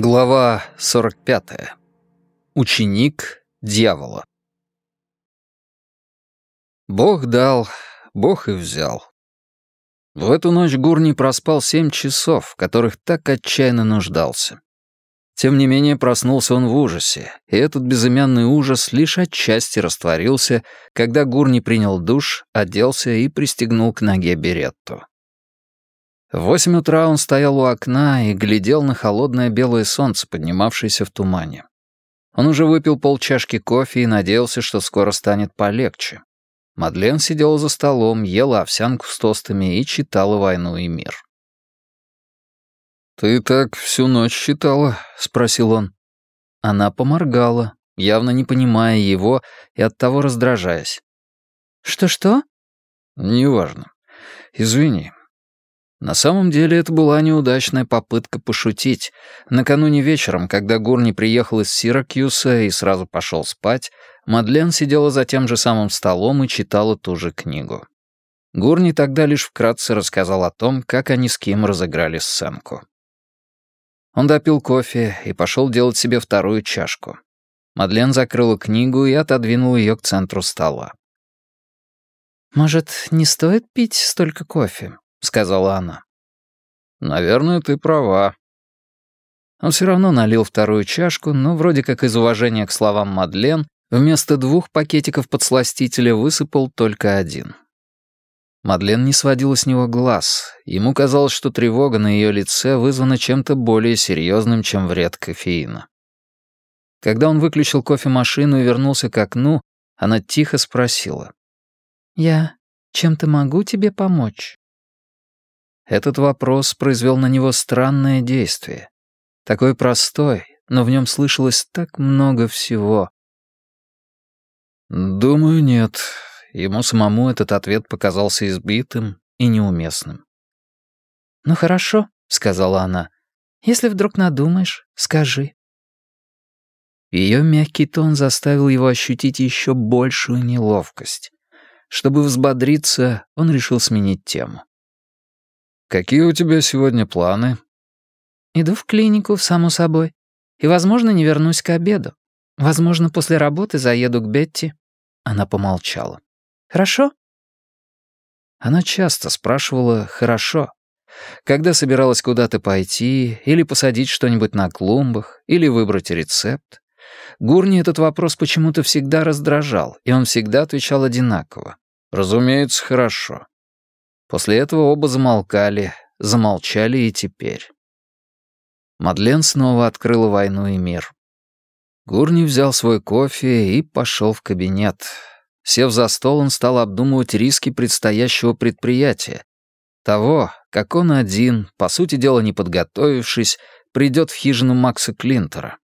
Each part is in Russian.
Глава 45. Ученик дьявола. Бог дал, Бог и взял. В эту ночь Гурни проспал семь часов, в которых так отчаянно нуждался. Тем не менее проснулся он в ужасе, и этот безымянный ужас лишь отчасти растворился, когда Гурни принял душ, оделся и пристегнул к ноге беретту. В восемь утра он стоял у окна и глядел на холодное белое солнце, поднимавшееся в тумане. Он уже выпил полчашки кофе и надеялся, что скоро станет полегче. Мадлен сидела за столом, ела овсянку с тостами и читала «Войну и мир». «Ты так всю ночь читала?» — спросил он. Она поморгала, явно не понимая его и оттого раздражаясь. «Что-что?» «Неважно. Извини, на самом деле это была неудачная попытка пошутить. Накануне вечером, когда Гурни приехал из Сиракьюса и сразу пошел спать, Мадлен сидела за тем же самым столом и читала ту же книгу. Гурни тогда лишь вкратце рассказал о том, как они с Ким разыграли сценку. Он допил кофе и пошел делать себе вторую чашку. Мадлен закрыла книгу и отодвинула ее к центру стола. «Может, не стоит пить столько кофе?» — сказала она. «Наверное, ты права». Он все равно налил вторую чашку, но вроде как из уважения к словам Мадлен вместо двух пакетиков подсластителя высыпал только один. Мадлен не сводила с него глаз. Ему казалось, что тревога на ее лице вызвана чем-то более серьезным, чем вред кофеина. Когда он выключил кофемашину и вернулся к окну, она тихо спросила. «Я чем-то могу тебе помочь?» Этот вопрос произвел на него странное действие. Такой простой, но в нем слышалось так много всего. Думаю, нет. Ему самому этот ответ показался избитым и неуместным. «Ну хорошо», — сказала она. «Если вдруг надумаешь, скажи». Ее мягкий тон заставил его ощутить еще большую неловкость. Чтобы взбодриться, он решил сменить тему. «Какие у тебя сегодня планы?» «Иду в клинику, само собой. И, возможно, не вернусь к обеду. Возможно, после работы заеду к Бетти». Она помолчала. «Хорошо?» Она часто спрашивала «хорошо», когда собиралась куда-то пойти, или посадить что-нибудь на клумбах, или выбрать рецепт. Гурни этот вопрос почему-то всегда раздражал, и он всегда отвечал одинаково. «Разумеется, хорошо». После этого оба замолкали, замолчали и теперь. Мадлен снова открыла «Войну и мир». Гурни взял свой кофе и пошел в кабинет. Сев за стол, он стал обдумывать риски предстоящего предприятия. Того, как он один, по сути дела не подготовившись, придет в хижину Макса Клинтера.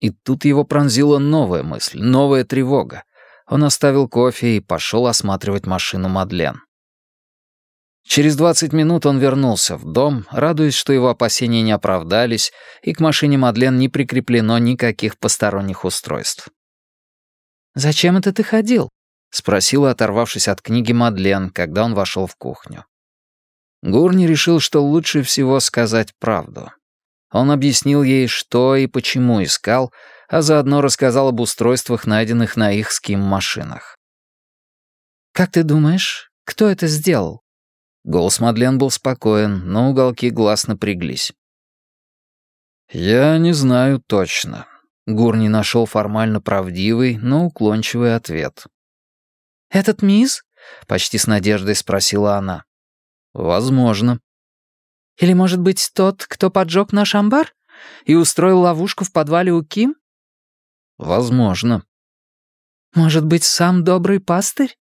И тут его пронзила новая мысль, новая тревога. Он оставил кофе и пошел осматривать машину Мадлен. Через 20 минут он вернулся в дом, радуясь, что его опасения не оправдались, и к машине Мадлен не прикреплено никаких посторонних устройств. «Зачем это ты ходил?» — спросила, оторвавшись от книги Мадлен, когда он вошел в кухню. Гурни решил, что лучше всего сказать правду. Он объяснил ей, что и почему искал, а заодно рассказал об устройствах, найденных на их ским-машинах. «Как ты думаешь, кто это сделал?» Голос Мадлен был спокоен, но уголки глаз напряглись. «Я не знаю точно». Гурни нашел формально правдивый, но уклончивый ответ. «Этот мисс?» — почти с надеждой спросила она. «Возможно». «Или, может быть, тот, кто поджег наш амбар и устроил ловушку в подвале у Ким?» «Возможно». «Может быть, сам добрый пастырь?»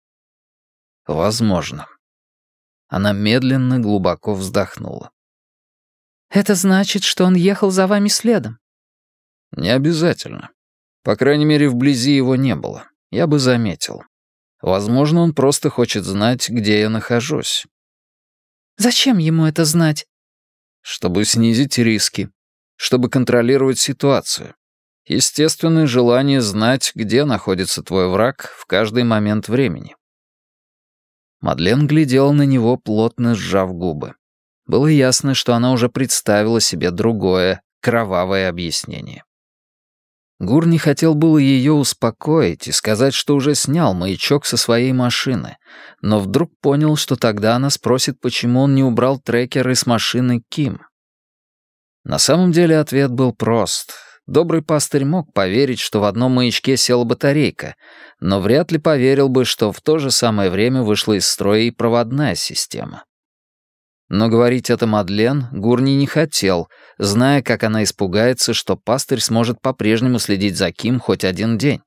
«Возможно». Она медленно, глубоко вздохнула. «Это значит, что он ехал за вами следом?» «Не обязательно. По крайней мере, вблизи его не было. Я бы заметил. Возможно, он просто хочет знать, где я нахожусь». «Зачем ему это знать?» «Чтобы снизить риски. Чтобы контролировать ситуацию. Естественное желание знать, где находится твой враг в каждый момент времени. Мадлен глядела на него, плотно сжав губы. Было ясно, что она уже представила себе другое, кровавое объяснение. Гурни хотел было ее успокоить и сказать, что уже снял маячок со своей машины, но вдруг понял, что тогда она спросит, почему он не убрал трекер из машины Ким. На самом деле ответ был прост. Добрый пастырь мог поверить, что в одном маячке села батарейка, но вряд ли поверил бы, что в то же самое время вышла из строя и проводная система. Но говорить это Мадлен Гурни не хотел, зная, как она испугается, что пастырь сможет по-прежнему следить за Ким хоть один день.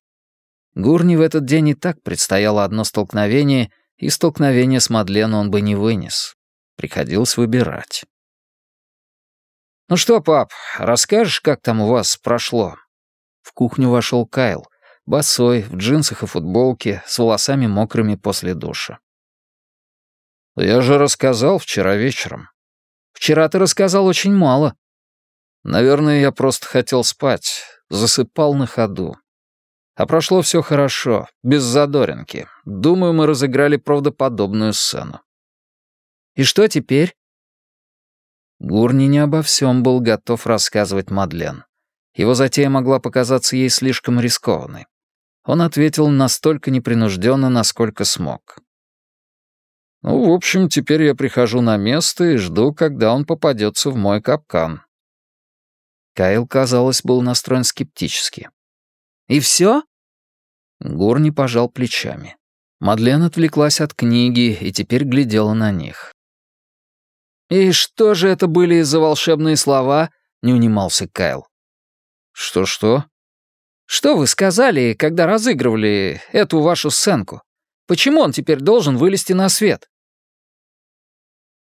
Гурни в этот день и так предстояло одно столкновение, и столкновение с Мадлен он бы не вынес. Приходилось выбирать. «Ну что, пап, расскажешь, как там у вас прошло?» В кухню вошел Кайл, босой, в джинсах и футболке, с волосами мокрыми после душа. «Я же рассказал вчера вечером». «Вчера ты рассказал очень мало». «Наверное, я просто хотел спать. Засыпал на ходу. А прошло все хорошо, без задоринки. Думаю, мы разыграли правдоподобную сцену». «И что теперь?» Гурни не обо всем был готов рассказывать Мадлен. Его затея могла показаться ей слишком рискованной. Он ответил настолько непринужденно, насколько смог. Ну, в общем, теперь я прихожу на место и жду, когда он попадется в мой капкан. Кайл, казалось, был настроен скептически. «И все?» Гурни пожал плечами. Мадлен отвлеклась от книги и теперь глядела на них. «И что же это были за волшебные слова?» — не унимался Кайл. «Что-что?» «Что вы сказали, когда разыгрывали эту вашу сценку? Почему он теперь должен вылезти на свет?»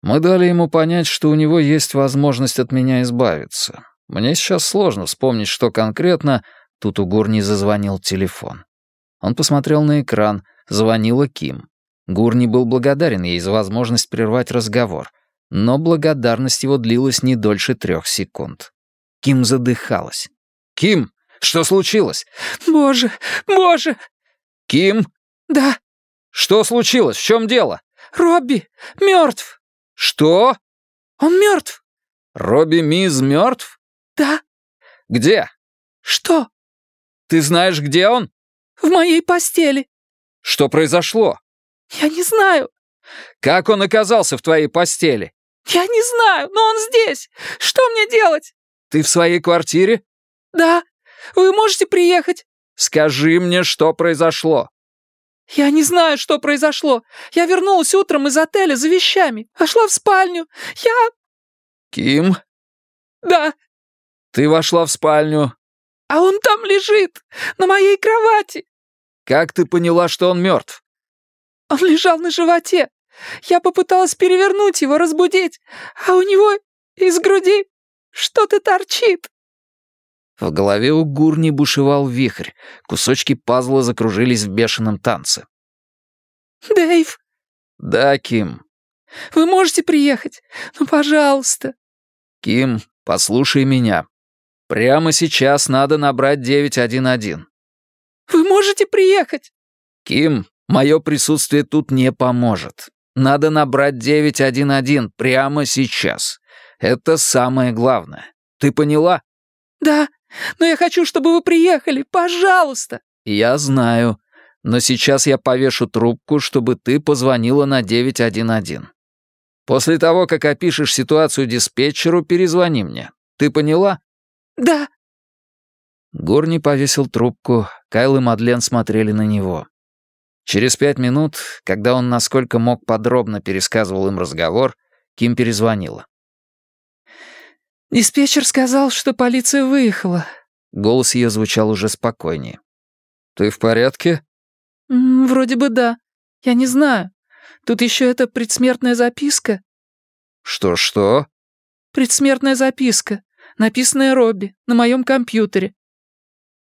Мы дали ему понять, что у него есть возможность от меня избавиться. Мне сейчас сложно вспомнить, что конкретно... Тут у Гурни зазвонил телефон. Он посмотрел на экран. Звонила Ким. Гурни был благодарен ей за возможность прервать разговор. Но благодарность его длилась не дольше трех секунд. Ким задыхалась. «Ким, что случилось?» «Боже, боже!» «Ким?» «Да». «Что случилось? В чем дело?» «Робби мертв!» «Что?» «Он мертв». «Робби Миз мертв?» «Да». «Где?» «Что?» «Ты знаешь, где он?» «В моей постели». «Что произошло?» «Я не знаю». «Как он оказался в твоей постели?» «Я не знаю, но он здесь. Что мне делать?» «Ты в своей квартире?» «Да. Вы можете приехать?» «Скажи мне, что произошло». «Я не знаю, что произошло. Я вернулась утром из отеля за вещами, вошла в спальню. Я...» «Ким?» «Да». «Ты вошла в спальню?» «А он там лежит, на моей кровати». «Как ты поняла, что он мертв?» «Он лежал на животе. Я попыталась перевернуть его, разбудить, а у него из груди что-то торчит». В голове у Гурни бушевал вихрь. Кусочки пазла закружились в бешеном танце. «Дэйв!» «Да, Ким». «Вы можете приехать? Ну, пожалуйста». «Ким, послушай меня. Прямо сейчас надо набрать 911». «Вы можете приехать?» «Ким, мое присутствие тут не поможет. Надо набрать 911 прямо сейчас. Это самое главное. Ты поняла?» «Да, но я хочу, чтобы вы приехали, пожалуйста!» «Я знаю, но сейчас я повешу трубку, чтобы ты позвонила на 911. После того, как опишешь ситуацию диспетчеру, перезвони мне. Ты поняла?» «Да». Горни повесил трубку, Кайл и Мадлен смотрели на него. Через пять минут, когда он насколько мог подробно пересказывал им разговор, Ким перезвонила. «Диспетчер сказал, что полиция выехала». Голос ее звучал уже спокойнее. «Ты в порядке?» «Вроде бы да. Я не знаю. Тут еще эта предсмертная записка». «Что-что?» «Предсмертная записка, написанная Робби, на моем компьютере».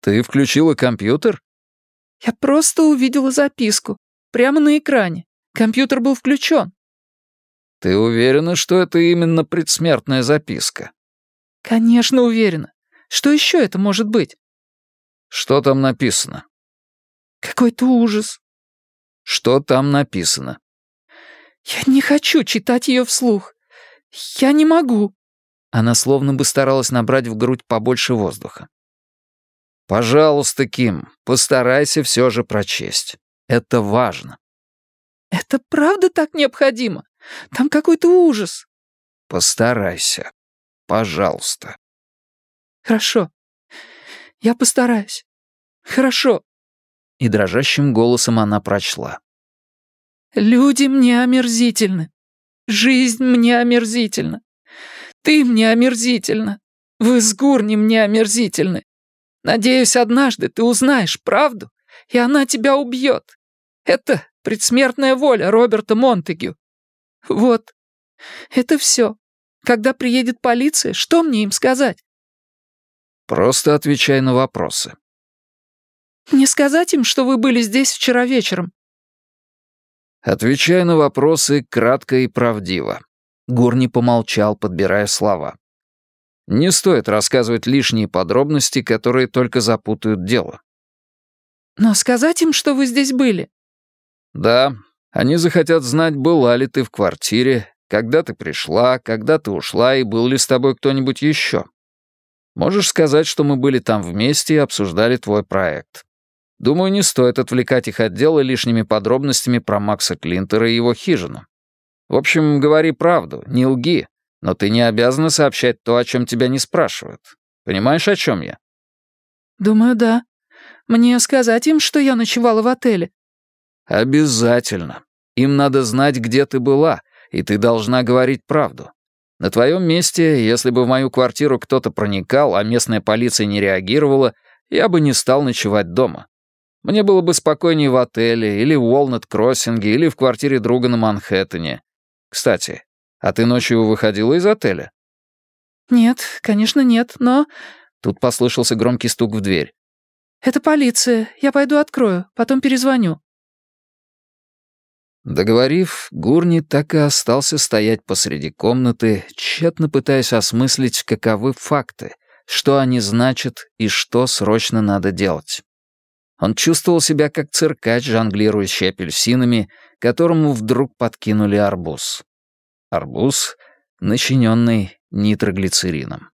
«Ты включила компьютер?» «Я просто увидела записку. Прямо на экране. Компьютер был включен». «Ты уверена, что это именно предсмертная записка?» «Конечно уверена. Что еще это может быть?» «Что там написано?» «Какой-то ужас». «Что там написано?» «Я не хочу читать ее вслух. Я не могу». Она словно бы старалась набрать в грудь побольше воздуха. «Пожалуйста, Ким, постарайся все же прочесть. Это важно». «Это правда так необходимо? Там какой-то ужас». «Постарайся. Пожалуйста». «Хорошо. Я постараюсь. Хорошо». И дрожащим голосом она прочла. «Люди мне омерзительны. Жизнь мне омерзительна. Ты мне омерзительна. Вы с Гурни мне омерзительны. Надеюсь, однажды ты узнаешь правду, и она тебя убьет. Это предсмертная воля Роберта Монтегю. Вот. Это все. Когда приедет полиция, что мне им сказать? Просто отвечай на вопросы. Не сказать им, что вы были здесь вчера вечером? Отвечай на вопросы кратко и правдиво. Гурни помолчал, подбирая слова. Не стоит рассказывать лишние подробности, которые только запутают дело. Но сказать им, что вы здесь были? Да, они захотят знать, была ли ты в квартире, когда ты пришла, когда ты ушла и был ли с тобой кто-нибудь еще. Можешь сказать, что мы были там вместе и обсуждали твой проект. Думаю, не стоит отвлекать их от дела лишними подробностями про Макса Клинтера и его хижину. В общем, говори правду, не лги, но ты не обязана сообщать то, о чем тебя не спрашивают. Понимаешь, о чем я? Думаю, да. Мне сказать им, что я ночевала в отеле? Обязательно. Им надо знать, где ты была, и ты должна говорить правду. На твоем месте, если бы в мою квартиру кто-то проникал, а местная полиция не реагировала, я бы не стал ночевать дома. Мне было бы спокойнее в отеле, или в Уолнет-Кроссинге, или в квартире друга на Манхэттене. Кстати, а ты ночью выходила из отеля? Нет, конечно, нет, но... Тут послышался громкий стук в дверь. Это полиция. Я пойду открою, потом перезвоню. Договорив, Гурни так и остался стоять посреди комнаты, тщетно пытаясь осмыслить, каковы факты, что они значат и что срочно надо делать. Он чувствовал себя как циркач, жонглирующий апельсинами, которому вдруг подкинули арбуз. Арбуз, начиненный нитроглицерином.